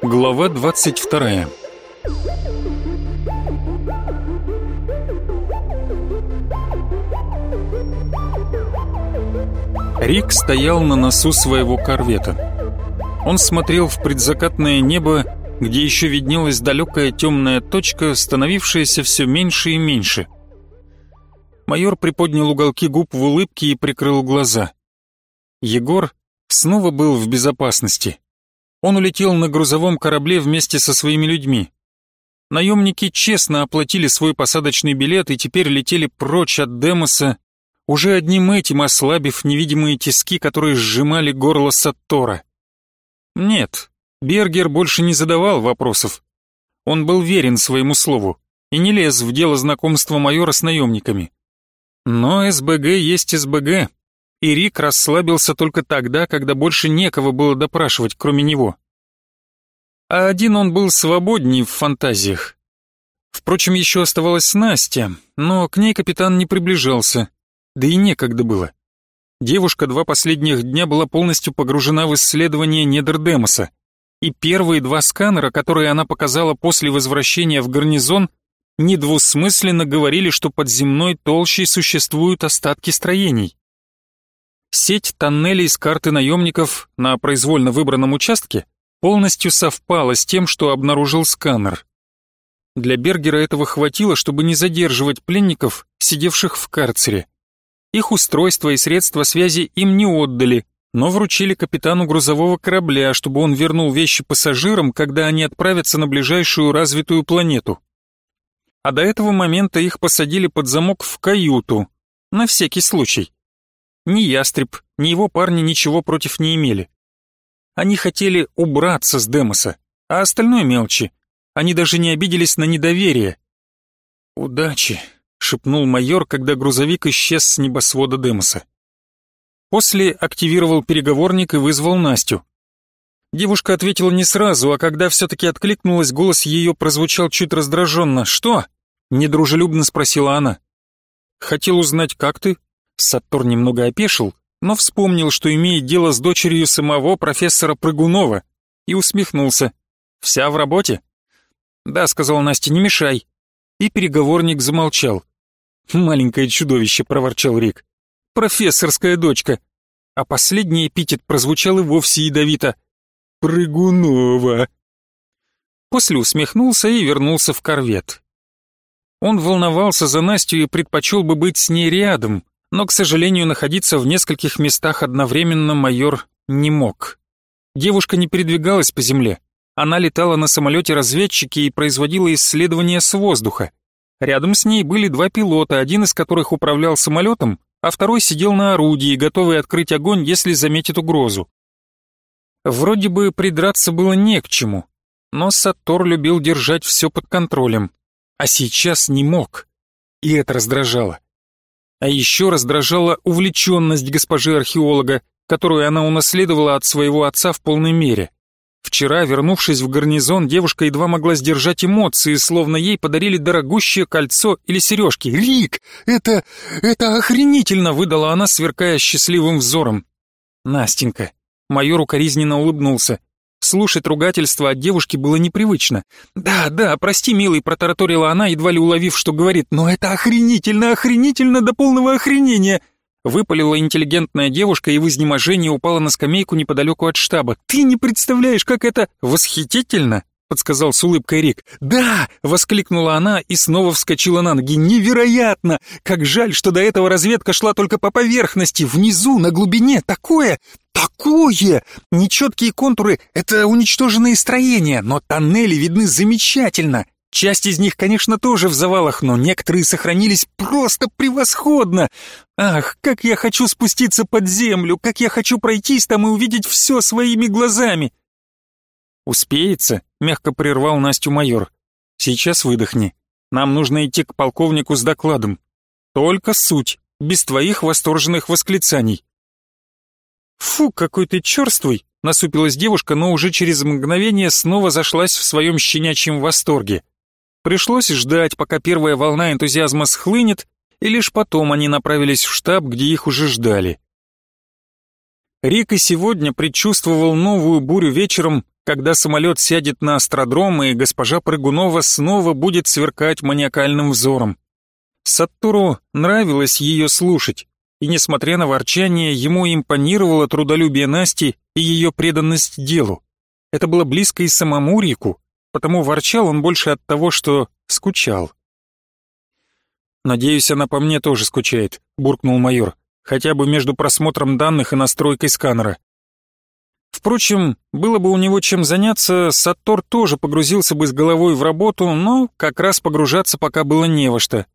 Глава 22 Рик стоял на носу своего корвета. Он смотрел в предзакатное небо, где еще виднелась далекая темная точка, становившаяся все меньше и меньше. Майор приподнял уголки губ в улыбке и прикрыл глаза. Егор снова был в безопасности. Он улетел на грузовом корабле вместе со своими людьми. Наемники честно оплатили свой посадочный билет и теперь летели прочь от Демоса, уже одним этим ослабив невидимые тиски, которые сжимали горло Саттора. Нет, Бергер больше не задавал вопросов. Он был верен своему слову и не лез в дело знакомства майора с наемниками. Но СБГ есть СБГ, и Рик расслабился только тогда, когда больше некого было допрашивать, кроме него. А один он был свободней в фантазиях. Впрочем, еще оставалась Настя, но к ней капитан не приближался, да и некогда было. Девушка два последних дня была полностью погружена в исследование недр Демоса, и первые два сканера, которые она показала после возвращения в гарнизон, недвусмысленно говорили, что под земной толщей существуют остатки строений. Сеть тоннелей с карты наемников на произвольно выбранном участке полностью совпала с тем, что обнаружил сканер. Для Бергера этого хватило, чтобы не задерживать пленников, сидевших в карцере. Их устройства и средства связи им не отдали, но вручили капитану грузового корабля, чтобы он вернул вещи пассажирам, когда они отправятся на ближайшую развитую планету. А до этого момента их посадили под замок в каюту, на всякий случай. Ни Ястреб, ни его парни ничего против не имели. Они хотели убраться с Демоса, а остальное мелочи. Они даже не обиделись на недоверие. «Удачи», — шепнул майор, когда грузовик исчез с небосвода Демоса. После активировал переговорник и вызвал Настю. Девушка ответила не сразу, а когда все-таки откликнулась, голос ее прозвучал чуть раздраженно. «Что?» — недружелюбно спросила она. «Хотел узнать, как ты?» Саттор немного опешил, но вспомнил, что имеет дело с дочерью самого профессора Прыгунова, и усмехнулся. «Вся в работе?» «Да», — сказала Настя, — «не мешай». И переговорник замолчал. «Маленькое чудовище», — проворчал Рик. «Профессорская дочка». А последний эпитет прозвучал и вовсе ядовито. «Прыгунова». После усмехнулся и вернулся в корвет. Он волновался за Настю и предпочел бы быть с ней рядом, но, к сожалению, находиться в нескольких местах одновременно майор не мог. Девушка не передвигалась по земле. Она летала на самолете разведчики и производила исследования с воздуха. Рядом с ней были два пилота, один из которых управлял самолетом, а второй сидел на орудии, готовый открыть огонь, если заметит угрозу. Вроде бы придраться было не к чему, но Сатор любил держать все под контролем, а сейчас не мог, и это раздражало. А еще раздражала увлеченность госпожи археолога, которую она унаследовала от своего отца в полной мере. Вчера, вернувшись в гарнизон, девушка едва могла сдержать эмоции, словно ей подарили дорогущее кольцо или сережки. «Рик, это... это охренительно!» — выдала она, сверкая счастливым взором. «Настенька». Майор укоризненно улыбнулся. Слушать ругательство от девушки было непривычно. «Да, да, прости, милый», — протараторила она, едва ли уловив, что говорит, «но это охренительно, охренительно до полного охренения!» Выпалила интеллигентная девушка и в изнеможении упала на скамейку неподалеку от штаба. «Ты не представляешь, как это восхитительно!» — подсказал с улыбкой Рик. «Да!» — воскликнула она и снова вскочила на ноги. «Невероятно! Как жаль, что до этого разведка шла только по поверхности, внизу, на глубине. Такое! Такое! Нечеткие контуры — это уничтоженные строения, но тоннели видны замечательно. Часть из них, конечно, тоже в завалах, но некоторые сохранились просто превосходно. Ах, как я хочу спуститься под землю, как я хочу пройтись там и увидеть все своими глазами!» «Успеется?» — мягко прервал Настю майор. «Сейчас выдохни. Нам нужно идти к полковнику с докладом. Только суть, без твоих восторженных восклицаний». «Фу, какой ты черствый!» — насупилась девушка, но уже через мгновение снова зашлась в своем щенячьем восторге. Пришлось ждать, пока первая волна энтузиазма схлынет, и лишь потом они направились в штаб, где их уже ждали. Рик и сегодня предчувствовал новую бурю вечером, когда самолет сядет на астродром, и госпожа Прыгунова снова будет сверкать маниакальным взором. Саттуру нравилось ее слушать, и, несмотря на ворчание, ему импонировало трудолюбие Насти и ее преданность делу. Это было близко и самому Рику, потому ворчал он больше от того, что скучал. «Надеюсь, она по мне тоже скучает», — буркнул майор хотя бы между просмотром данных и настройкой сканера. Впрочем, было бы у него чем заняться, Саттор тоже погрузился бы с головой в работу, но как раз погружаться пока было не во что.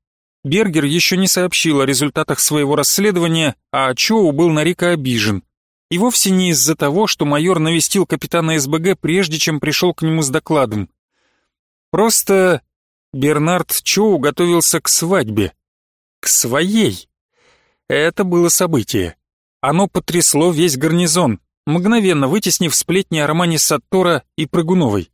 Бергер еще не сообщил о результатах своего расследования, а Чоу был на Рика обижен. И вовсе не из-за того, что майор навестил капитана СБГ, прежде чем пришел к нему с докладом. Просто Бернард Чоу готовился к свадьбе. К своей. Это было событие. Оно потрясло весь гарнизон, мгновенно вытеснив сплетни о романе Саттора и Прыгуновой.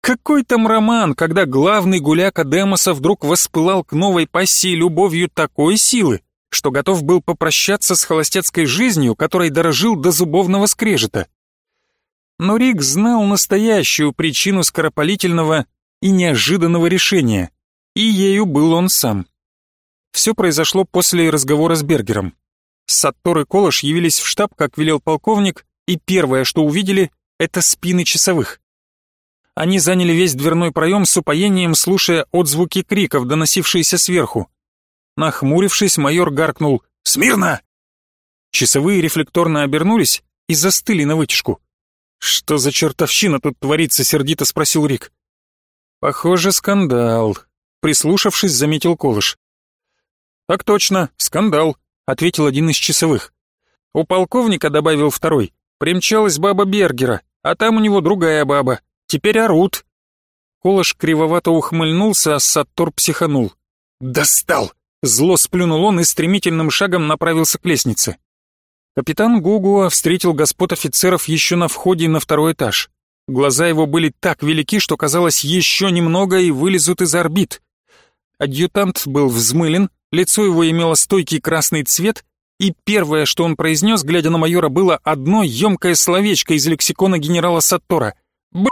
Какой там роман, когда главный гуляка Демоса вдруг воспылал к новой пассии любовью такой силы, что готов был попрощаться с холостяцкой жизнью, которой дорожил до зубовного скрежета. Но Рик знал настоящую причину скоропалительного и неожиданного решения, и ею был он сам. Все произошло после разговора с Бергером. Саттор и Колыш явились в штаб, как велел полковник, и первое, что увидели, это спины часовых. Они заняли весь дверной проем с упоением, слушая отзвуки криков, доносившиеся сверху. Нахмурившись, майор гаркнул «Смирно!». Часовые рефлекторно обернулись и застыли на вытяжку. «Что за чертовщина тут творится?» — сердито спросил Рик. «Похоже, скандал», — прислушавшись, заметил Колыш. «Так точно, скандал», — ответил один из часовых. «У полковника», — добавил второй, — «примчалась баба Бергера, а там у него другая баба. Теперь орут». Колыш кривовато ухмыльнулся, а Саттор психанул. «Достал!» — зло сплюнул он и стремительным шагом направился к лестнице. Капитан Гугуа встретил господ офицеров еще на входе на второй этаж. Глаза его были так велики, что казалось, еще немного и вылезут из орбит. Адъютант был взмылен, лицо его имело стойкий красный цвет, и первое, что он произнес, глядя на майора, было одно емкое словечко из лексикона генерала Саттора. «Б***».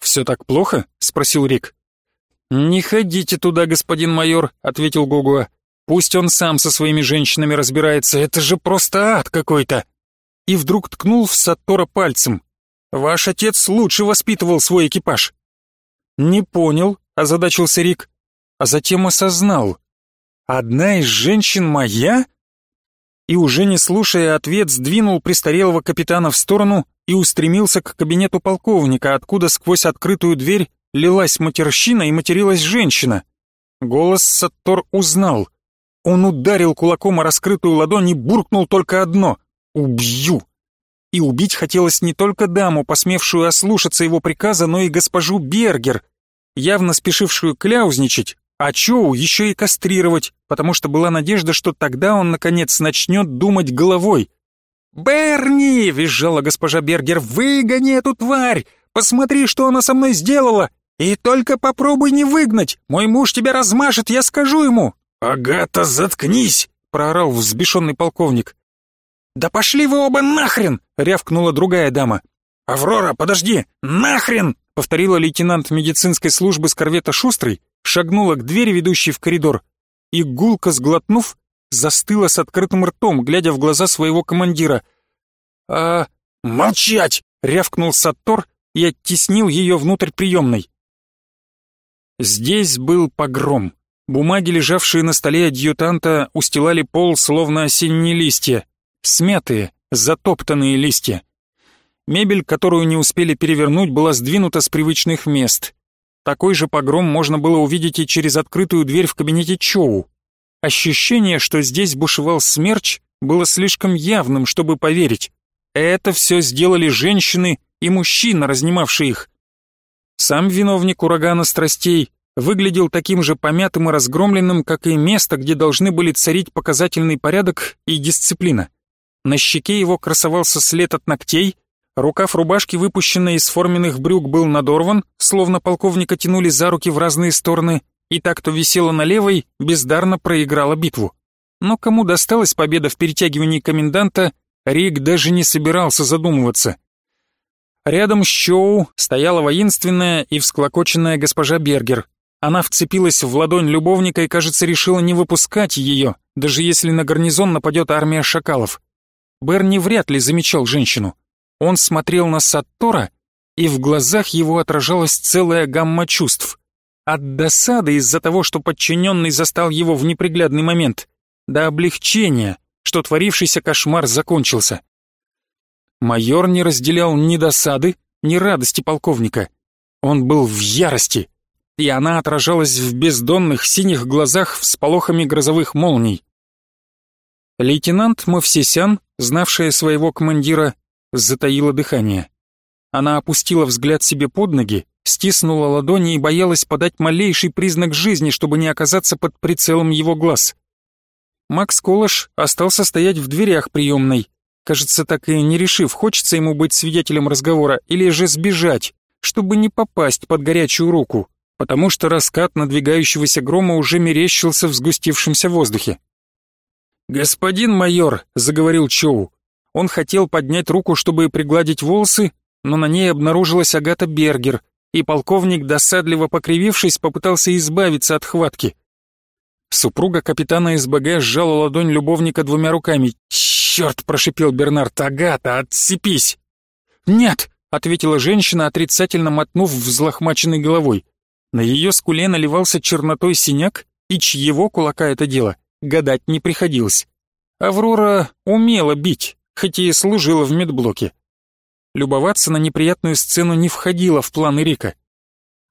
«Все так плохо?» — спросил Рик. «Не ходите туда, господин майор», — ответил Гогуа. «Пусть он сам со своими женщинами разбирается, это же просто ад какой-то!» И вдруг ткнул в Саттора пальцем. «Ваш отец лучше воспитывал свой экипаж». «Не понял», — озадачился Рик а затем осознал. «Одна из женщин моя?» И уже не слушая ответ, сдвинул престарелого капитана в сторону и устремился к кабинету полковника, откуда сквозь открытую дверь лилась матерщина и материлась женщина. Голос Саттор узнал. Он ударил кулаком о раскрытую ладонь и буркнул только одно «Убью!». И убить хотелось не только даму, посмевшую ослушаться его приказа, но и госпожу Бергер, явно спешившую кляузничать, а Чоу еще и кастрировать, потому что была надежда, что тогда он, наконец, начнет думать головой. «Берни!» — визжала госпожа Бергер. «Выгони эту тварь! Посмотри, что она со мной сделала! И только попробуй не выгнать! Мой муж тебя размашет, я скажу ему!» «Агата, заткнись!» — проорал взбешенный полковник. «Да пошли вы оба нахрен!» — рявкнула другая дама. «Аврора, подожди! Нахрен!» — повторила лейтенант медицинской службы с корвета Шустрый, шагнула к двери, ведущей в коридор, и, гулко сглотнув, застыла с открытым ртом, глядя в глаза своего командира. «А... молчать!» — рявкнул Саттор и оттеснил ее внутрь приемной. Здесь был погром. Бумаги, лежавшие на столе адъютанта, устилали пол, словно осенние листья. Смятые, затоптанные листья. Мебель, которую не успели перевернуть, была сдвинута с привычных мест. Такой же погром можно было увидеть и через открытую дверь в кабинете Чоу. Ощущение, что здесь бушевал смерч, было слишком явным, чтобы поверить. Это все сделали женщины и мужчина, разнимавший их. Сам виновник урагана страстей выглядел таким же помятым и разгромленным, как и место, где должны были царить показательный порядок и дисциплина. На щеке его красовался след от ногтей, Рукав рубашки, выпущенной из форменных брюк, был надорван, словно полковника тянули за руки в разные стороны, и та, кто висела на левой, бездарно проиграла битву. Но кому досталась победа в перетягивании коменданта, Рик даже не собирался задумываться. Рядом с Чоу стояла воинственная и всклокоченная госпожа Бергер. Она вцепилась в ладонь любовника и, кажется, решила не выпускать ее, даже если на гарнизон нападет армия шакалов. Берни вряд ли замечал женщину. Он смотрел на Саттора, и в глазах его отражалась целая гамма чувств. От досады из-за того, что подчиненный застал его в неприглядный момент, до облегчения, что творившийся кошмар закончился. Майор не разделял ни досады, ни радости полковника. Он был в ярости, и она отражалась в бездонных синих глазах всполохами грозовых молний. Лейтенант Мовсесян, знавшая своего командира, затаила дыхание. Она опустила взгляд себе под ноги, стиснула ладони и боялась подать малейший признак жизни, чтобы не оказаться под прицелом его глаз. Макс Колыш остался стоять в дверях приемной, кажется, так и не решив, хочется ему быть свидетелем разговора или же сбежать, чтобы не попасть под горячую руку, потому что раскат надвигающегося грома уже мерещился в сгустившемся воздухе. «Господин майор», — заговорил Чоу, — он хотел поднять руку, чтобы пригладить волосы, но на ней обнаружилась Агата Бергер, и полковник, досадливо покривившись, попытался избавиться от хватки. Супруга капитана СБГ сжала ладонь любовника двумя руками. «Черт!» — прошипел Бернард. «Агата, отцепись!» «Нет!» — ответила женщина, отрицательно мотнув взлохмаченной головой. На ее скуле наливался чернотой синяк, и чьего кулака это дело, гадать не приходилось. Аврора умела бить, хоть и служила в медблоке. Любоваться на неприятную сцену не входило в планы Рика.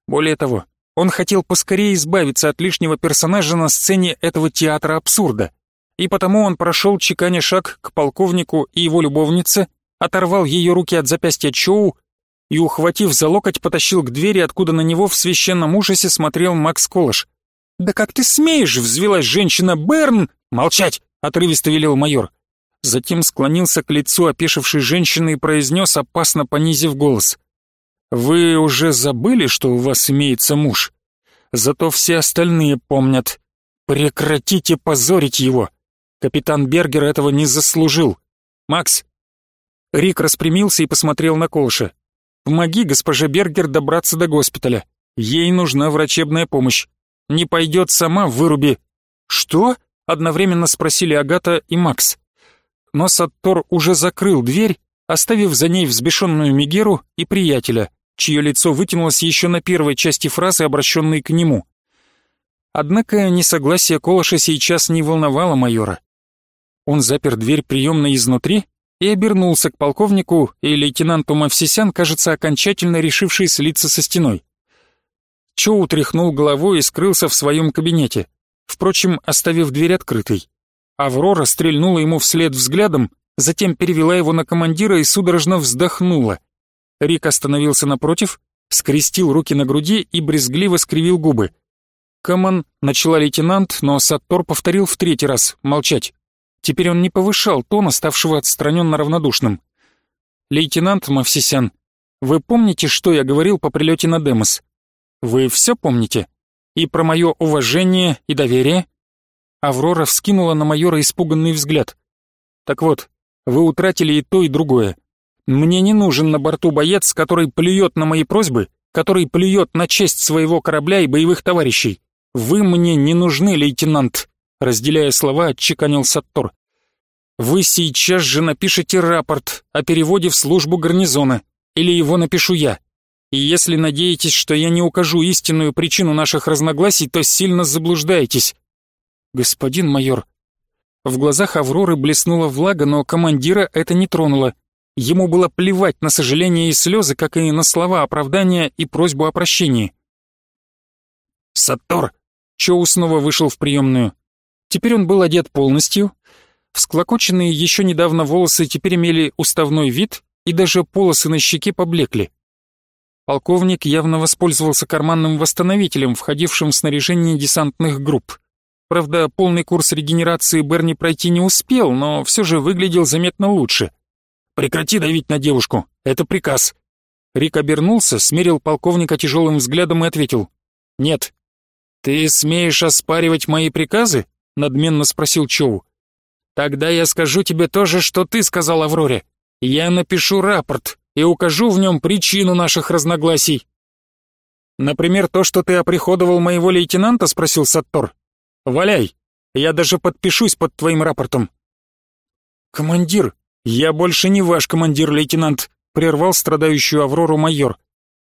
Более того, он хотел поскорее избавиться от лишнего персонажа на сцене этого театра абсурда. И потому он прошел чеканя шаг к полковнику и его любовнице, оторвал ее руки от запястья Чоу и, ухватив за локоть, потащил к двери, откуда на него в священном ужасе смотрел Макс Колыш. «Да как ты смеешь?» — взвелась женщина Берн! «Молчать!» — отрывисто велел майор. Затем склонился к лицу опешившей женщины и произнес, опасно понизив голос. Вы уже забыли, что у вас имеется муж? Зато все остальные помнят. Прекратите позорить его. Капитан Бергер этого не заслужил. Макс. Рик распрямился и посмотрел на Колша. Помоги госпоже Бергер добраться до госпиталя. Ей нужна врачебная помощь. Не пойдет сама, выруби. Что? Одновременно спросили Агата и Макс. Но Саттор уже закрыл дверь, оставив за ней взбешенную Мегеру и приятеля, чье лицо вытянулось еще на первой части фразы, обращенной к нему. Однако несогласие Колыша сейчас не волновало майора. Он запер дверь приемной изнутри и обернулся к полковнику и лейтенанту Мавсисян, кажется, окончательно решивший слиться со стеной. Чоу тряхнул головой и скрылся в своем кабинете, впрочем, оставив дверь открытой. Аврора стрельнула ему вслед взглядом, затем перевела его на командира и судорожно вздохнула — Рик остановился напротив, скрестил руки на груди и брезгливо скривил губы. «Камон», — начала лейтенант, но Саттор повторил в третий раз, молчать. Теперь он не повышал тона, ставшего отстраненно равнодушным. «Лейтенант Мовсисян, вы помните, что я говорил по прилете на Демос? Вы все помните? И про мое уважение и доверие?» Аврора вскинула на майора испуганный взгляд. «Так вот, вы утратили и то, и другое. Мне не нужен на борту боец, который плюет на мои просьбы, который плюет на честь своего корабля и боевых товарищей. Вы мне не нужны, лейтенант, разделяя слова, отчеканил Саттор. Вы сейчас же напишите рапорт о переводе в службу гарнизона, или его напишу я. И если надеетесь, что я не укажу истинную причину наших разногласий, то сильно заблуждаетесь. Господин майор. В глазах Авроры блеснула влага, но командира это не тронуло. Ему было плевать на сожаление и слезы, как и на слова оправдания и просьбу о прощении. «Саттор!» Чоу снова вышел в приемную. Теперь он был одет полностью. Всклокоченные еще недавно волосы теперь имели уставной вид, и даже полосы на щеке поблекли. Полковник явно воспользовался карманным восстановителем, входившим в снаряжение десантных групп. Правда, полный курс регенерации Берни пройти не успел, но все же выглядел заметно лучше — Прекрати давить на девушку, это приказ». Рик обернулся, смерил полковника тяжелым взглядом и ответил. «Нет». «Ты смеешь оспаривать мои приказы?» — надменно спросил Чоу. «Тогда я скажу тебе то же, что ты сказал Авроре. Я напишу рапорт и укажу в нем причину наших разногласий». «Например, то, что ты оприходовал моего лейтенанта?» — спросил Саттор. «Валяй, я даже подпишусь под твоим рапортом». «Командир, я больше не ваш командир, лейтенант», — прервал страдающую Аврору майор.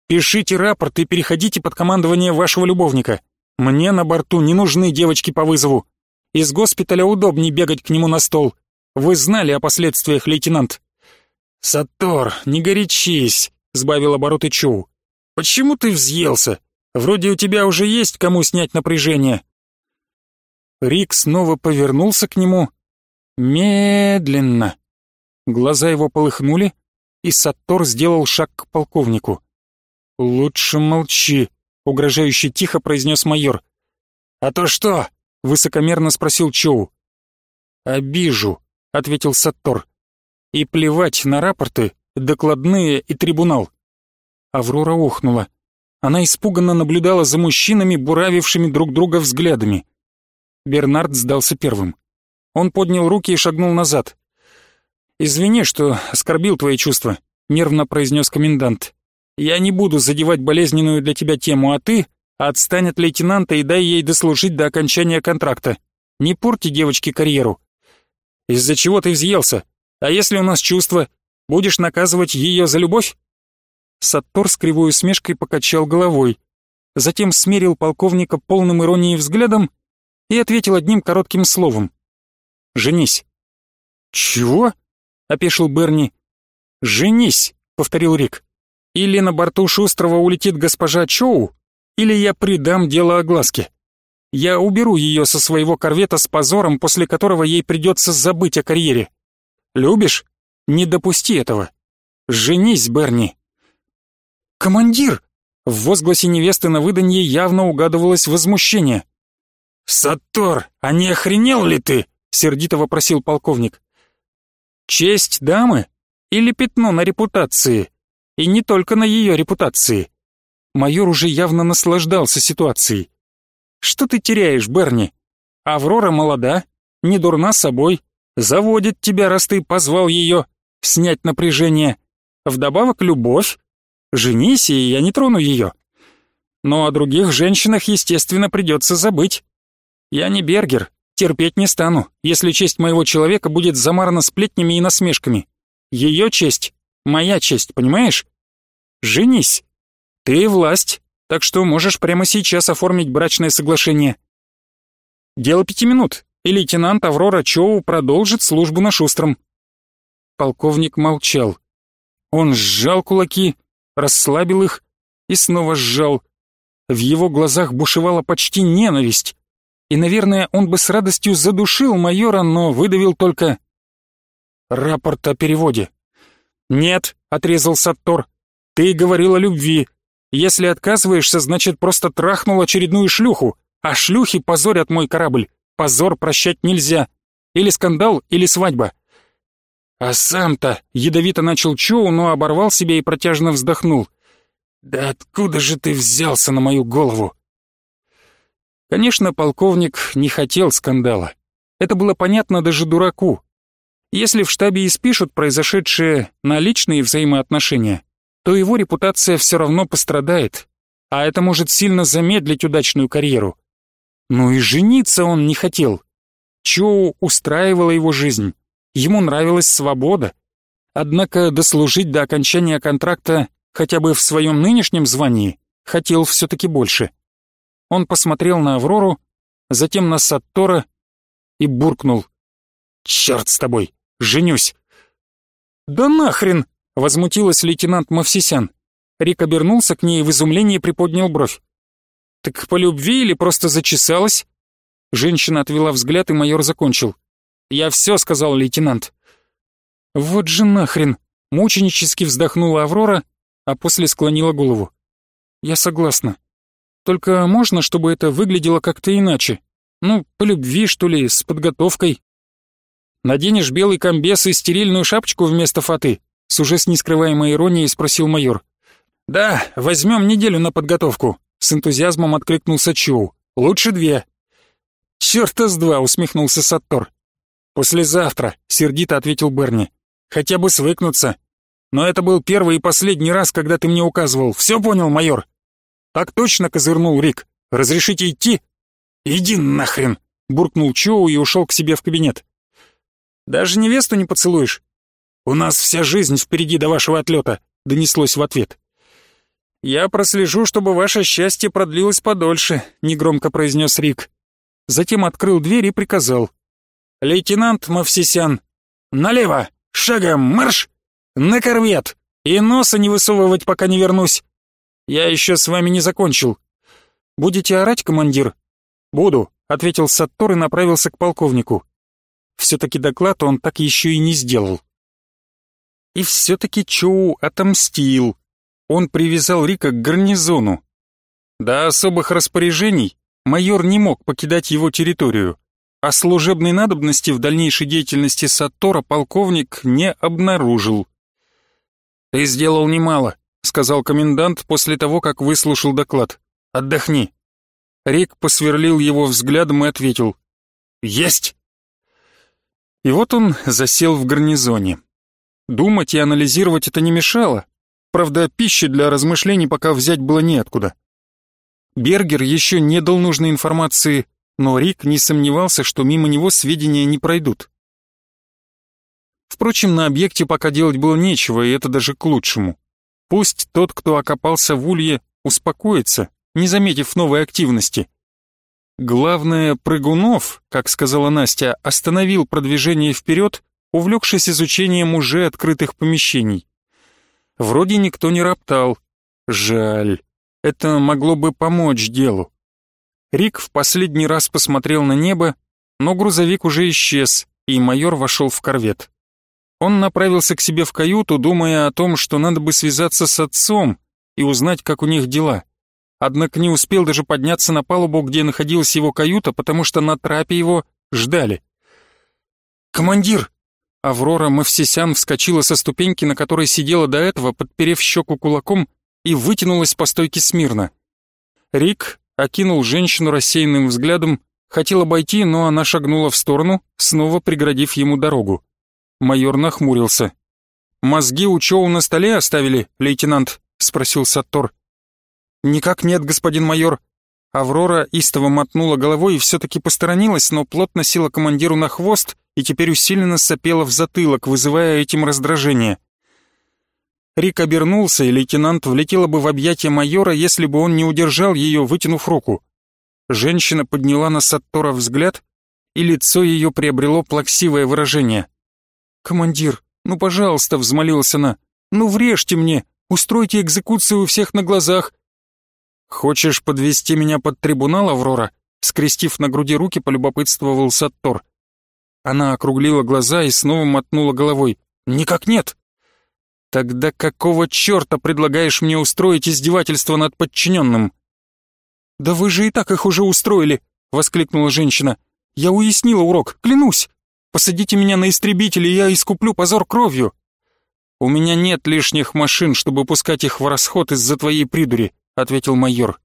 «Пишите рапорт и переходите под командование вашего любовника. Мне на борту не нужны девочки по вызову. Из госпиталя удобнее бегать к нему на стол. Вы знали о последствиях, лейтенант. Сатор, не горячись, сбавил обороты Чоу. Почему ты взъелся? Вроде у тебя уже есть кому снять напряжение. Рик снова повернулся к нему медленно. Глаза его полыхнули, и Саттор сделал шаг к полковнику. «Лучше молчи», угрожающе тихо произнес майор. «А то что?» — высокомерно спросил Чоу. «Обижу», — ответил Саттор. «И плевать на рапорты, докладные и трибунал». Аврора охнула. Она испуганно наблюдала за мужчинами, буравившими друг друга взглядами. Бернард сдался первым. Он поднял руки и шагнул назад. «Извини, что оскорбил твои чувства», — нервно произнес комендант. Я не буду задевать болезненную для тебя тему, а ты отстань от лейтенанта и дай ей дослужить до окончания контракта. Не порти девочке карьеру. Из-за чего ты взъелся? А если у нас чувства, будешь наказывать ее за любовь? Саттор с кривой усмешкой покачал головой, затем смерил полковника полным иронии взглядом и ответил одним коротким словом. «Женись». «Чего?» — опешил Берни. «Женись», — повторил Рик. Или на борту Шустрого улетит госпожа Чоу, или я придам дело огласке. Я уберу ее со своего корвета с позором, после которого ей придется забыть о карьере. Любишь? Не допусти этого. Женись, Берни. Командир! В возгласе невесты на выданье явно угадывалось возмущение. «Сатор, а не охренел ли ты?» — сердито вопросил полковник. «Честь дамы или пятно на репутации?» И не только на ее репутации. Майор уже явно наслаждался ситуацией. Что ты теряешь, Берни? Аврора молода, не дурна собой, заводит тебя, раз ты позвал ее снять напряжение. Вдобавок любовь. Женись, и я не трону ее. Но о других женщинах, естественно, придется забыть. Я не Бергер, терпеть не стану, если честь моего человека будет замарана сплетнями и насмешками. Ее честь Моя честь, понимаешь? Женись. Ты власть, так что можешь прямо сейчас оформить брачное соглашение. Дело пяти минут, и лейтенант Аврора Чоу продолжит службу на Шустром. Полковник молчал. Он сжал кулаки, расслабил их и снова сжал. В его глазах бушевала почти ненависть. И, наверное, он бы с радостью задушил майора, но выдавил только... Рапорт о переводе. «Нет», — отрезал Саттор, — «ты говорил о любви. Если отказываешься, значит, просто трахнул очередную шлюху, а шлюхи позорят мой корабль. Позор прощать нельзя. Или скандал, или свадьба». «А сам-то...» — ядовито начал Чоу, но оборвал себя и протяжно вздохнул. «Да откуда же ты взялся на мою голову?» Конечно, полковник не хотел скандала. Это было понятно даже дураку. Если в штабе и спишут произошедшее на личные взаимоотношения, то его репутация все равно пострадает, а это может сильно замедлить удачную карьеру. Ну и жениться он не хотел. Чоу устраивала его жизнь, ему нравилась свобода. Однако дослужить до окончания контракта хотя бы в своем нынешнем звании хотел все-таки больше. Он посмотрел на Аврору, затем на Саттора и буркнул. «Черт с тобой! Женюсь!» «Да нахрен!» — возмутилась лейтенант Мавсисян. Рик обернулся к ней в изумлении приподнял бровь. «Так по любви или просто зачесалась?» Женщина отвела взгляд, и майор закончил. «Я все», — сказал лейтенант. «Вот же нахрен!» — мученически вздохнула Аврора, а после склонила голову. «Я согласна. Только можно, чтобы это выглядело как-то иначе? Ну, по любви, что ли, с подготовкой?» Наденешь белый комбез и стерильную шапочку вместо фаты?» С уже с нескрываемой иронией спросил майор. «Да, возьмем неделю на подготовку», — с энтузиазмом откликнулся Чоу. Лучше две». «Чёрта с два!» — усмехнулся Саттор. «Послезавтра», — сердито ответил Берни. «Хотя бы свыкнуться. Но это был первый и последний раз, когда ты мне указывал. Все понял, майор?» «Так точно», — козырнул Рик. «Разрешите идти?» «Иди нахрен!» — буркнул Чоу и ушел к себе в кабинет. «Даже невесту не поцелуешь?» «У нас вся жизнь впереди до вашего отлета», — донеслось в ответ. «Я прослежу, чтобы ваше счастье продлилось подольше», — негромко произнес Рик. Затем открыл дверь и приказал. «Лейтенант Мавсисян, налево, шагом марш, на корвет, и носа не высовывать, пока не вернусь. Я еще с вами не закончил. Будете орать, командир?» «Буду», — ответил Саттор и направился к полковнику. Все-таки доклад он так еще и не сделал. И все-таки Чоу отомстил он привязал Рика к гарнизону. До особых распоряжений майор не мог покидать его территорию, а служебной надобности в дальнейшей деятельности Саттора полковник не обнаружил. «Ты сделал немало», — сказал комендант после того, как выслушал доклад. «Отдохни». Рик посверлил его взглядом и ответил. «Есть!» И вот он засел в гарнизоне. Думать и анализировать это не мешало, Правда, пищи для размышлений пока взять было неоткуда. Бергер еще не дал нужной информации, но Рик не сомневался, что мимо него сведения не пройдут. Впрочем, на объекте пока делать было нечего, и это даже к лучшему. Пусть тот, кто окопался в улье, успокоится, не заметив новой активности. Главное, Прыгунов, как сказала Настя, остановил продвижение вперед, увлекшись изучением уже открытых помещений. Вроде никто не роптал. Жаль. Это могло бы помочь делу. Рик в последний раз посмотрел на небо, но грузовик уже исчез, и майор вошел в корвет. Он направился к себе в каюту, думая о том, что надо бы связаться с отцом и узнать, как у них дела. Однако не успел даже подняться на палубу, где находилась его каюта, потому что на трапе его ждали. «Командир!» Аврора Мавсисян вскочила со ступеньки, на которой сидела до этого, подперев щеку кулаком, и вытянулась по стойке смирно. Рик окинул женщину рассеянным взглядом, хотел обойти, но она шагнула в сторону, снова преградив ему дорогу. Майор нахмурился. «Мозги у Чоу на столе оставили, лейтенант?» — спросил Саттор. «Никак нет, господин майор». Аврора истово мотнула головой и все-таки посторонилась, но плотно села командиру на хвост и теперь усиленно сопела в затылок, вызывая этим раздражение. Рик обернулся, и лейтенант влетела бы в объятия майора, если бы он не удержал ее, вытянув руку. Женщина подняла на Саттора взгляд, и лицо ее приобрело плаксивое выражение. «Командир, ну, пожалуйста», — взмолилась она, — «ну, врежьте мне, устройте экзекуцию у всех на глазах». «Хочешь подвести меня под трибунал, Аврора?» Скрестив на груди руки, полюбопытствовал Саттор. Она округлила глаза и снова мотнула головой. «Никак нет!» «Тогда какого черта предлагаешь мне устроить издевательство над подчиненным?» «Да вы же и так их уже устроили!» — воскликнула женщина. «Я уяснила урок, клянусь! Посадите меня на истребитель, и я искуплю позор кровью!» «У меня нет лишних машин, чтобы пускать их в расход из-за твоей придури», — ответил майор.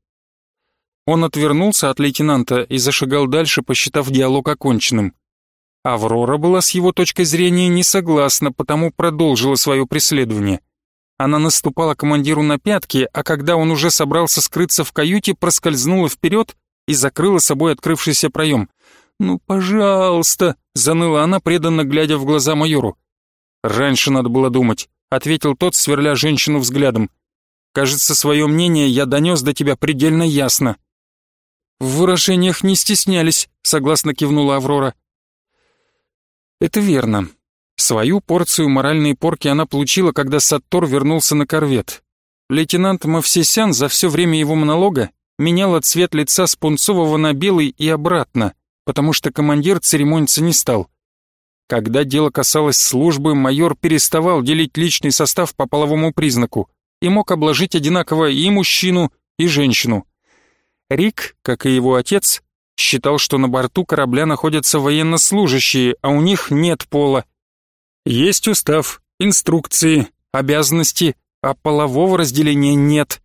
Он отвернулся от лейтенанта и зашагал дальше, посчитав диалог оконченным. Аврора была с его точкой зрения не согласна, потому продолжила свое преследование. Она наступала командиру на пятки, а когда он уже собрался скрыться в каюте, проскользнула вперед и закрыла собой открывшийся проем. «Ну, пожалуйста!» — заныла она, преданно глядя в глаза майору. «Раньше надо было думать», — ответил тот, сверля женщину взглядом. «Кажется, свое мнение я донес до тебя предельно ясно». «В выражениях не стеснялись», — согласно кивнула Аврора. Это верно. Свою порцию моральной порки она получила, когда Саттор вернулся на корвет. Лейтенант Мавсисян за все время его монолога меняла цвет лица с пунцового на белый и обратно, потому что командир церемониться не стал. Когда дело касалось службы, майор переставал делить личный состав по половому признаку и мог обложить одинаково и мужчину, и женщину. Рик, как и его отец, считал, что на борту корабля находятся военнослужащие, а у них нет пола. Есть устав, инструкции, обязанности, а полового разделения нет.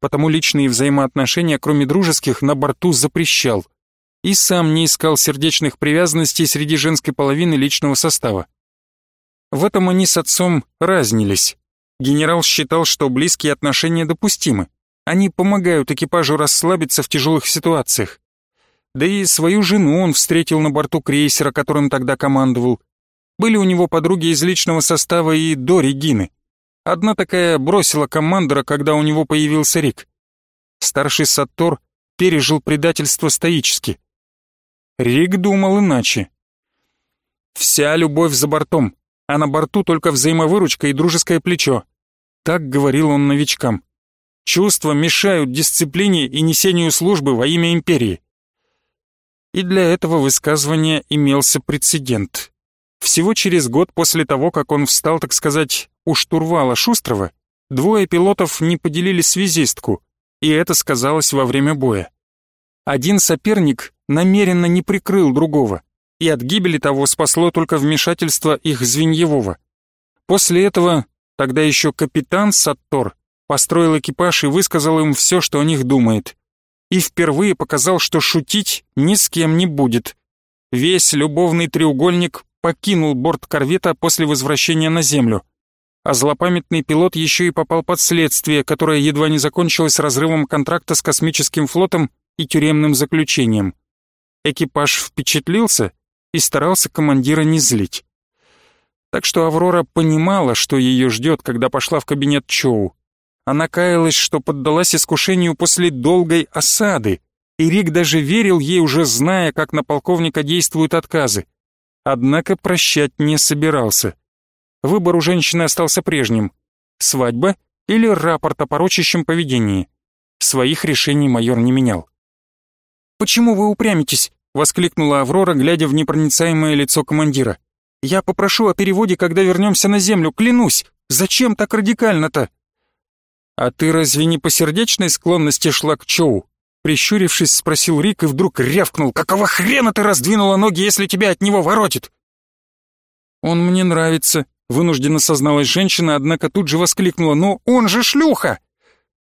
потому личные взаимоотношения, кроме дружеских, на борту запрещал. И сам не искал сердечных привязанностей среди женской половины личного состава. В этом они с отцом разнились. Генерал считал, что близкие отношения допустимы. Они помогают экипажу расслабиться в тяжелых ситуациях. Да и свою жену он встретил на борту крейсера, которым тогда командовал. Были у него подруги из личного состава и до Регины. Одна такая бросила командора, когда у него появился Рик. Старший Саттор пережил предательство стоически. Рик думал иначе. «Вся любовь за бортом, а на борту только взаимовыручка и дружеское плечо». Так говорил он новичкам. Чувства мешают дисциплине и несению службы во имя империи. И для этого высказывания имелся прецедент. Всего через год после того, как он встал, так сказать, у штурвала Шустрова, двое пилотов не поделили связистку, и это сказалось во время боя. Один соперник намеренно не прикрыл другого, и от гибели того спасло только вмешательство их звеньевого. После этого, тогда еще капитан Саттор, построил экипаж и высказал им все, что о них думает. И впервые показал, что шутить ни с кем не будет. Весь любовный треугольник покинул борт корвета после возвращения на Землю. А злопамятный пилот еще и попал под следствие, которое едва не закончилось разрывом контракта с космическим флотом и тюремным заключением. Экипаж впечатлился и старался командира не злить. Так что Аврора понимала, что ее ждет, когда пошла в кабинет Чоу. Она каялась, что поддалась искушению после долгой осады, и Рик даже верил ей, уже зная, как на полковника действуют отказы. Однако прощать не собирался. Выбор у женщины остался прежним. Свадьба или рапорт о порочащем поведении. Своих решений майор не менял. «Почему вы упрямитесь?» — воскликнула Аврора, глядя в непроницаемое лицо командира. «Я попрошу о переводе, когда вернемся на землю, клянусь! Зачем так радикально-то?» «А ты разве не по сердечной склонности шла к Чоу?» Прищурившись, спросил Рик и вдруг рявкнул. «Какого хрена ты раздвинула ноги, если тебя от него воротит?» «Он мне нравится», — вынужденно созналась женщина, однако тут же воскликнула. «Но он же шлюха!»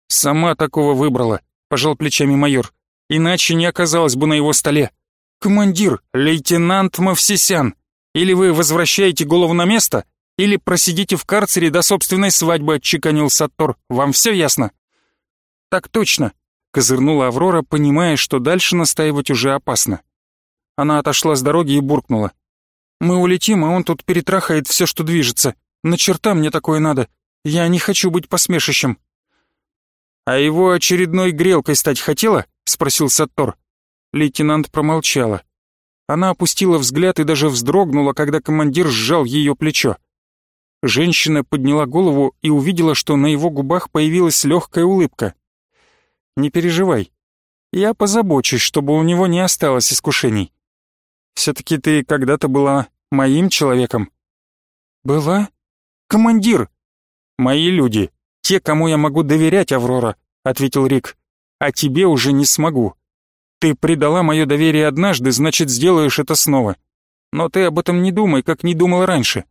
«Сама такого выбрала», — пожал плечами майор. «Иначе не оказалось бы на его столе. Командир, лейтенант Мавсисян, или вы возвращаете голову на место, или просидите в карцере до собственной свадьбы», — отчеканил Саттор. «Вам все ясно?» «Так точно», — козырнула Аврора, понимая, что дальше настаивать уже опасно. Она отошла с дороги и буркнула. «Мы улетим, а он тут перетрахает все, что движется. На черта мне такое надо. Я не хочу быть посмешищем». «А его очередной грелкой стать хотела?» — спросил Саттор. Лейтенант промолчала. Она опустила взгляд и даже вздрогнула, когда командир сжал ее плечо. Женщина подняла голову и увидела, что на его губах появилась легкая улыбка. «Не переживай. Я позабочусь, чтобы у него не осталось искушений. Все-таки ты когда-то была моим человеком». «Была? Командир!» «Мои люди. Те, кому я могу доверять, Аврора», — ответил Рик. «А тебе уже не смогу. Ты предала мое доверие однажды, значит, сделаешь это снова. Но ты об этом не думай, как не думал раньше.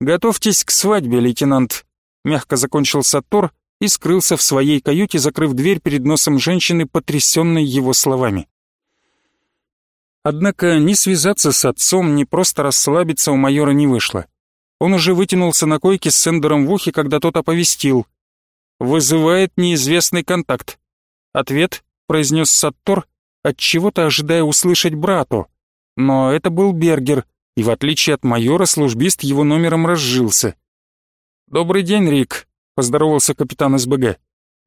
«Готовьтесь к свадьбе, лейтенант», — мягко закончил Сатор и скрылся в своей каюте, закрыв дверь перед носом женщины, потрясенной его словами. Однако ни связаться с отцом, ни просто расслабиться у майора не вышло. Он уже вытянулся на койке с Сендером в ухе, когда тот оповестил. «Вызывает неизвестный контакт». «Ответ», — произнес Саттор, отчего-то ожидая услышать брату. Но это был Бергер — и в отличие от майора службист его номером разжился. «Добрый день, Рик», — поздоровался капитан СБГ.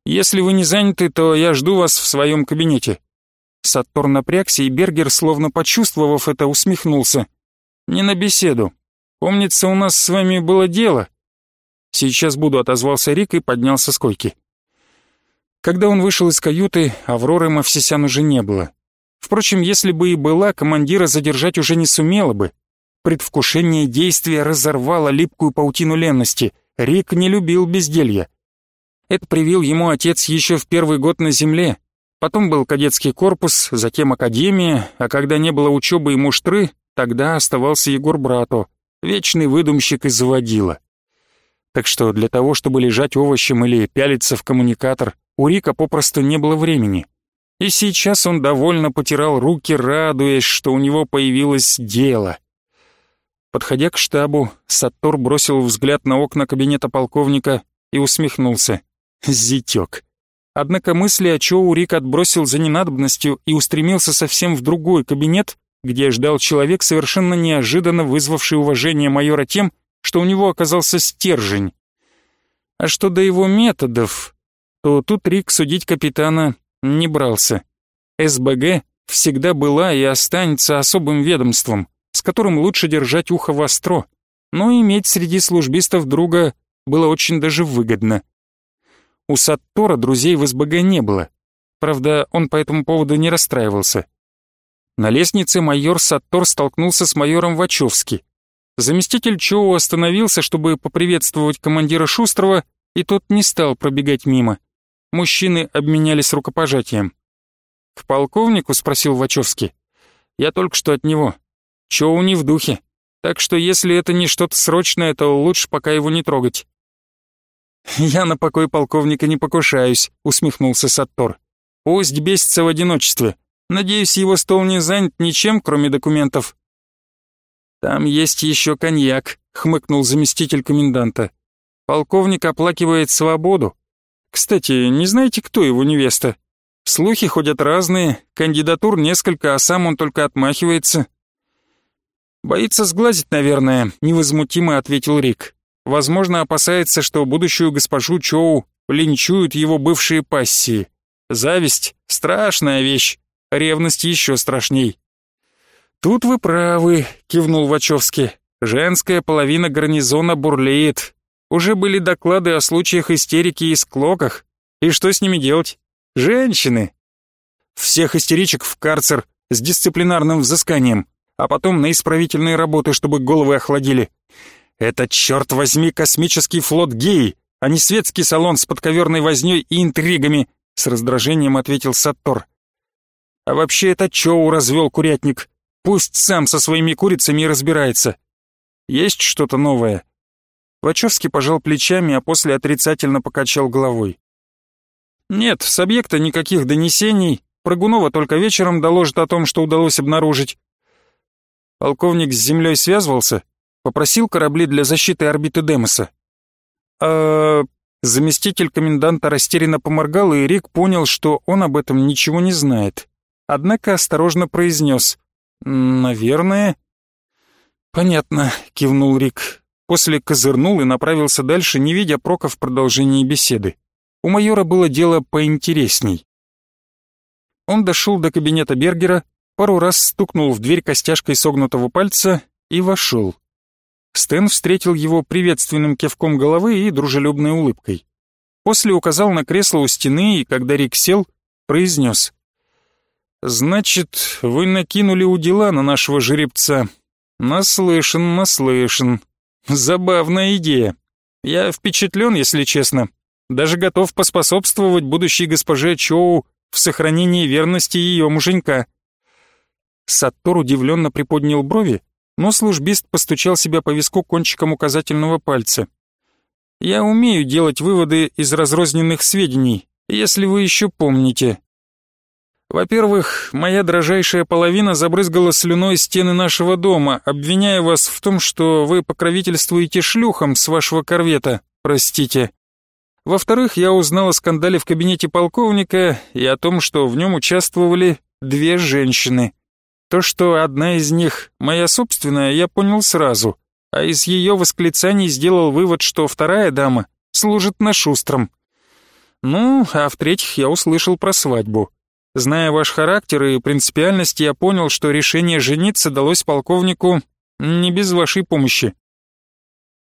«Если вы не заняты, то я жду вас в своем кабинете». Саттор напрягся, и Бергер, словно почувствовав это, усмехнулся. «Не на беседу. Помнится, у нас с вами было дело». «Сейчас буду», — отозвался Рик и поднялся с койки. Когда он вышел из каюты, Авроры Мавсисян уже не было. Впрочем, если бы и была, командира задержать уже не сумела бы. Предвкушение действия разорвало липкую паутину ленности. Рик не любил безделья. Это привил ему отец еще в первый год на земле. Потом был кадетский корпус, затем академия, а когда не было учебы и муштры, тогда оставался Егор брату, вечный выдумщик и заводила. Так что для того, чтобы лежать овощем или пялиться в коммуникатор, у Рика попросту не было времени. И сейчас он довольно потирал руки, радуясь, что у него появилось дело. Подходя к штабу, Саттор бросил взгляд на окна кабинета полковника и усмехнулся. Зятёк. Однако мысли о Чоу Рик отбросил за ненадобностью и устремился совсем в другой кабинет, где ждал человек, совершенно неожиданно вызвавший уважение майора тем, что у него оказался стержень. А что до его методов, то тут Рик судить капитана не брался. СБГ всегда была и останется особым ведомством, с которым лучше держать ухо востро, но иметь среди службистов друга было очень даже выгодно. У Саттора друзей в СБГ не было. Правда, он по этому поводу не расстраивался. На лестнице майор Саттор столкнулся с майором Вачовски. Заместитель Чоу остановился, чтобы поприветствовать командира Шустрова, и тот не стал пробегать мимо. Мужчины обменялись рукопожатием. «К полковнику?» — спросил Вачовски. «Я только что от него. Чоу не в духе. Так что если это не что-то срочное, то лучше пока его не трогать». «Я на покой полковника не покушаюсь», — усмехнулся Саттор. «Пусть бесится в одиночестве. Надеюсь, его стол не занят ничем, кроме документов». «Там есть еще коньяк», — хмыкнул заместитель коменданта. «Полковник оплакивает свободу. Кстати, не знаете, кто его невеста? Слухи ходят разные, кандидатур несколько, а сам он только отмахивается». «Боится сглазить, наверное», — невозмутимо ответил Рик. Возможно, опасается, что будущую госпожу Чоу линчуют его бывшие пассии. Зависть — страшная вещь, ревность еще страшней. «Тут вы правы», — кивнул Вачовски. «Женская половина гарнизона бурлеет. Уже были доклады о случаях истерики и склоках. И что с ними делать? Женщины!» «Всех истеричек в карцер с дисциплинарным взысканием, а потом на исправительные работы, чтобы головы охладили. Это, черт возьми, космический флот геи, а не светский салон с подковерной вознёй и интригами, с раздражением ответил Саттор. А вообще это Чоу развел курятник. Пусть сам со своими курицами и разбирается. Есть что-то новое? Вачовский пожал плечами, а после отрицательно покачал головой. Нет, с объекта никаких донесений. Прогунова только вечером доложит о том, что удалось обнаружить. Полковник с землей связывался? Попросил корабли для защиты орбиты Демоса. А заместитель коменданта растерянно поморгал, и Рик понял, что он об этом ничего не знает. Однако осторожно произнес «Наверное». «Понятно», — кивнул Рик. После козырнул и направился дальше, не видя прока в продолжении беседы. У майора было дело поинтересней. Он дошел до кабинета Бергера, пару раз стукнул в дверь костяшкой согнутого пальца и вошел. Стэн встретил его приветственным кивком головы и дружелюбной улыбкой. После указал на кресло у стены и, когда Рик сел, произнес. «Значит, вы накинули у дела на нашего жеребца. Наслышан, наслышан. Забавная идея. Я впечатлен, если честно. Даже готов поспособствовать будущей госпоже Чоу в сохранении верности ее муженька». Саттор удивленно приподнял брови, но службист постучал себя по виску кончиком указательного пальца. «Я умею делать выводы из разрозненных сведений, если вы еще помните. Во-первых, моя дрожайшая половина забрызгала слюной стены нашего дома, обвиняя вас в том, что вы покровительствуете шлюхам с вашего корвета, простите. Во-вторых, я узнал о скандале в кабинете полковника и о том, что в нем участвовали две женщины. То, что одна из них моя собственная, я понял сразу, а из ее восклицаний сделал вывод, что вторая дама служит на шустром. Ну, а в-третьих, я услышал про свадьбу. Зная ваш характер и принципиальность, я понял, что решение жениться далось полковнику не без вашей помощи.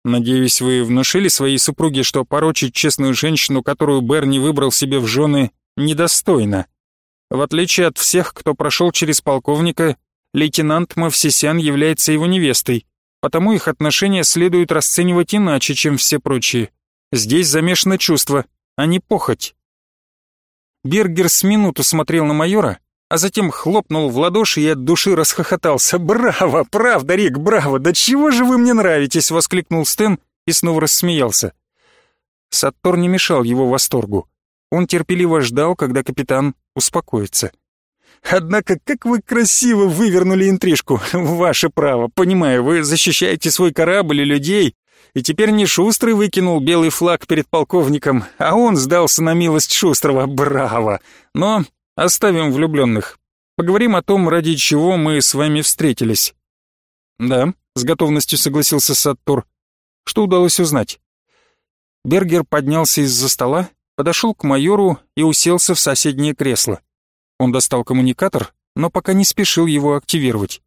Надеюсь, вы внушили своей супруге, что порочить честную женщину, которую Берни выбрал себе в жены, недостойно. В отличие от всех, кто прошел через полковника, лейтенант Мавсисян является его невестой, потому их отношения следует расценивать иначе, чем все прочие. Здесь замешано чувство, а не похоть. Бергер с минуту смотрел на майора, а затем хлопнул в ладоши и от души расхохотался. «Браво! Правда, Рик, браво! Да чего же вы мне нравитесь!» — воскликнул Стэн и снова рассмеялся. Саттор не мешал его восторгу. Он терпеливо ждал, когда капитан успокоится. «Однако, как вы красиво вывернули интрижку! Ваше право, понимаю, вы защищаете свой корабль и людей, и теперь не Шустрый выкинул белый флаг перед полковником, а он сдался на милость Шустрого. Браво! Но оставим влюбленных. Поговорим о том, ради чего мы с вами встретились». «Да», — с готовностью согласился Саттур. «Что удалось узнать?» Бергер поднялся из-за стола, подошел к майору и уселся в соседнее кресло. Он достал коммуникатор, но пока не спешил его активировать.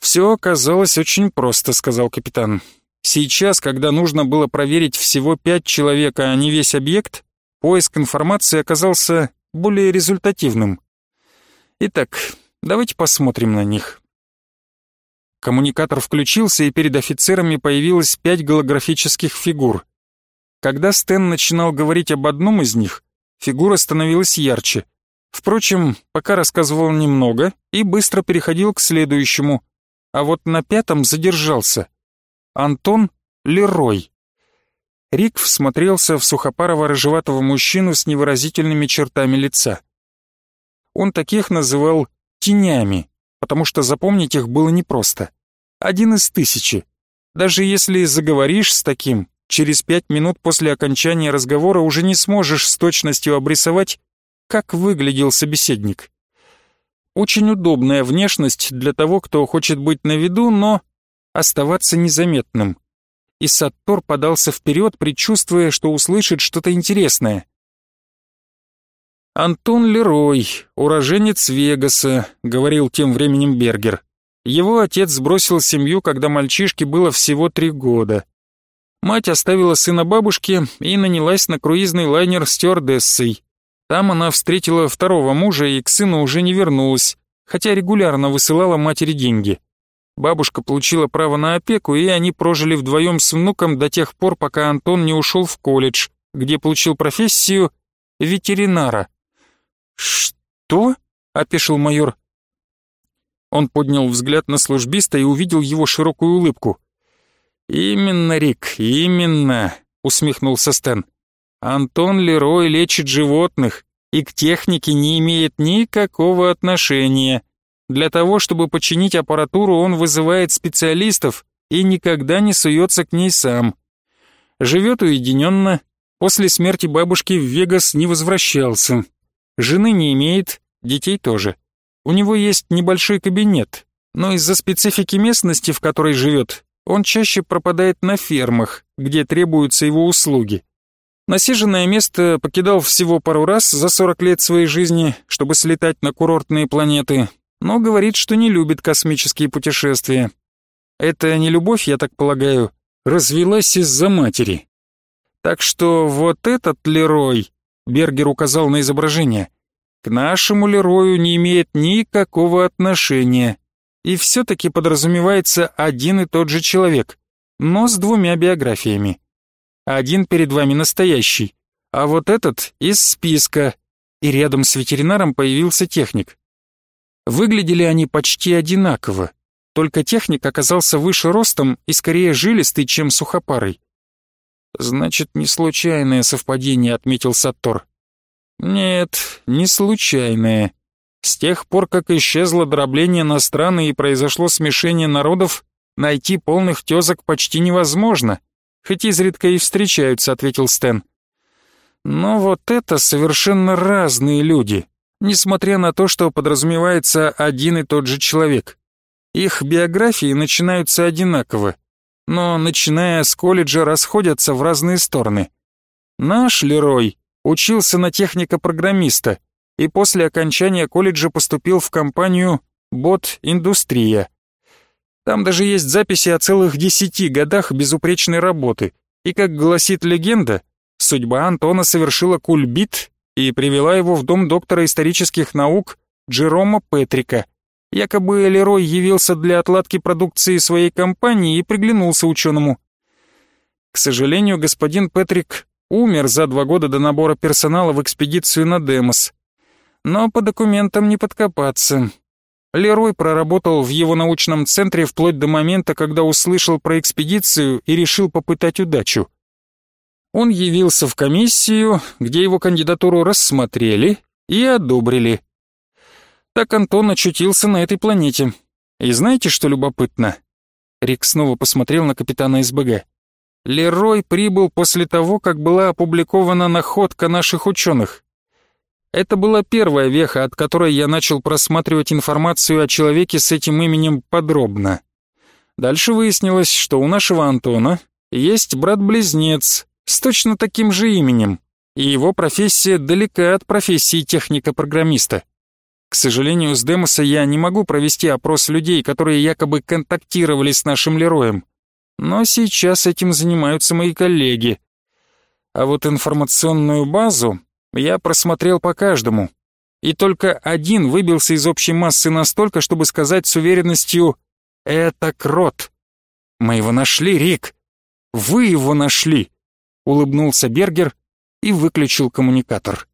«Все оказалось очень просто», — сказал капитан. «Сейчас, когда нужно было проверить всего пять человек, а не весь объект, поиск информации оказался более результативным. Итак, давайте посмотрим на них». Коммуникатор включился, и перед офицерами появилось пять голографических фигур. Когда Стэн начинал говорить об одном из них, фигура становилась ярче. Впрочем, пока рассказывал немного и быстро переходил к следующему, а вот на пятом задержался. Антон Лерой. Рик всмотрелся в сухопарого рыжеватого мужчину с невыразительными чертами лица. Он таких называл «тенями», потому что запомнить их было непросто. Один из тысячи. Даже если заговоришь с таким, через пять минут после окончания разговора уже не сможешь с точностью обрисовать, как выглядел собеседник. Очень удобная внешность для того, кто хочет быть на виду, но оставаться незаметным. И Саттор подался вперед, предчувствуя, что услышит что-то интересное. «Антон Лерой, уроженец Вегаса», — говорил тем временем Бергер. Его отец сбросил семью, когда мальчишке было всего три года. Мать оставила сына бабушке и нанялась на круизный лайнер стюардессой. Там она встретила второго мужа и к сыну уже не вернулась, хотя регулярно высылала матери деньги. Бабушка получила право на опеку, и они прожили вдвоем с внуком до тех пор, пока Антон не ушел в колледж, где получил профессию ветеринара. «Что?» — опешил майор. Он поднял взгляд на службиста и увидел его широкую улыбку. «Именно, Рик, именно», — усмехнулся Стэн. «Антон Лерой лечит животных и к технике не имеет никакого отношения. Для того, чтобы починить аппаратуру, он вызывает специалистов и никогда не суется к ней сам. Живет уединенно, после смерти бабушки в Вегас не возвращался. Жены не имеет, детей тоже. У него есть небольшой кабинет, но из-за специфики местности, в которой живет, он чаще пропадает на фермах, где требуются его услуги. Насиженное место покидал всего пару раз за 40 лет своей жизни, чтобы слетать на курортные планеты, но говорит, что не любит космические путешествия. Это не любовь, я так полагаю, развелась из-за матери. Так что вот этот Лерой, Бергер указал на изображение, к нашему Лерою не имеет никакого отношения и все-таки подразумевается один и тот же человек, но с двумя биографиями. Один перед вами настоящий, а вот этот из списка, и рядом с ветеринаром появился техник. Выглядели они почти одинаково, только техник оказался выше ростом и скорее жилистый, чем сухопарый. «Значит, не случайное совпадение», — отметил Саттор. «Нет, не случайное. С тех пор, как исчезло дробление на страны и произошло смешение народов, найти полных тезок почти невозможно, хоть изредка и встречаются», — ответил Стэн. «Но вот это совершенно разные люди, несмотря на то, что подразумевается один и тот же человек. Их биографии начинаются одинаково, но, начиная с колледжа, расходятся в разные стороны. Наш Лерой учился на техника-программиста, и после окончания колледжа поступил в компанию «Бот Индустрия». Там даже есть записи о целых десяти годах безупречной работы, и, как гласит легенда, судьба Антона совершила кульбит и привела его в дом доктора исторических наук Джерома Петрика. Якобы Лерой явился для отладки продукции своей компании и приглянулся ученому. К сожалению, господин Петрик умер за два года до набора персонала в экспедицию на Демос, но по документам не подкопаться. Лерой проработал в его научном центре вплоть до момента, когда услышал про экспедицию и решил попытать удачу. Он явился в комиссию, где его кандидатуру рассмотрели и одобрили. Так Антон очутился на этой планете. И знаете, что любопытно? Рик снова посмотрел на капитана СБГ. Лерой прибыл после того, как была опубликована находка наших ученых. Это была первая веха, от которой я начал просматривать информацию о человеке с этим именем подробно. Дальше выяснилось, что у нашего Антона есть брат-близнец с точно таким же именем, и его профессия далека от профессии техника-программиста. К сожалению, с Демоса я не могу провести опрос людей, которые якобы контактировали с нашим Лероем. Но сейчас этим занимаются мои коллеги. А вот информационную базу я просмотрел по каждому. И только один выбился из общей массы настолько, чтобы сказать с уверенностью «Это Крот». «Мы его нашли, Рик! Вы его нашли!» Улыбнулся Бергер и выключил коммуникатор.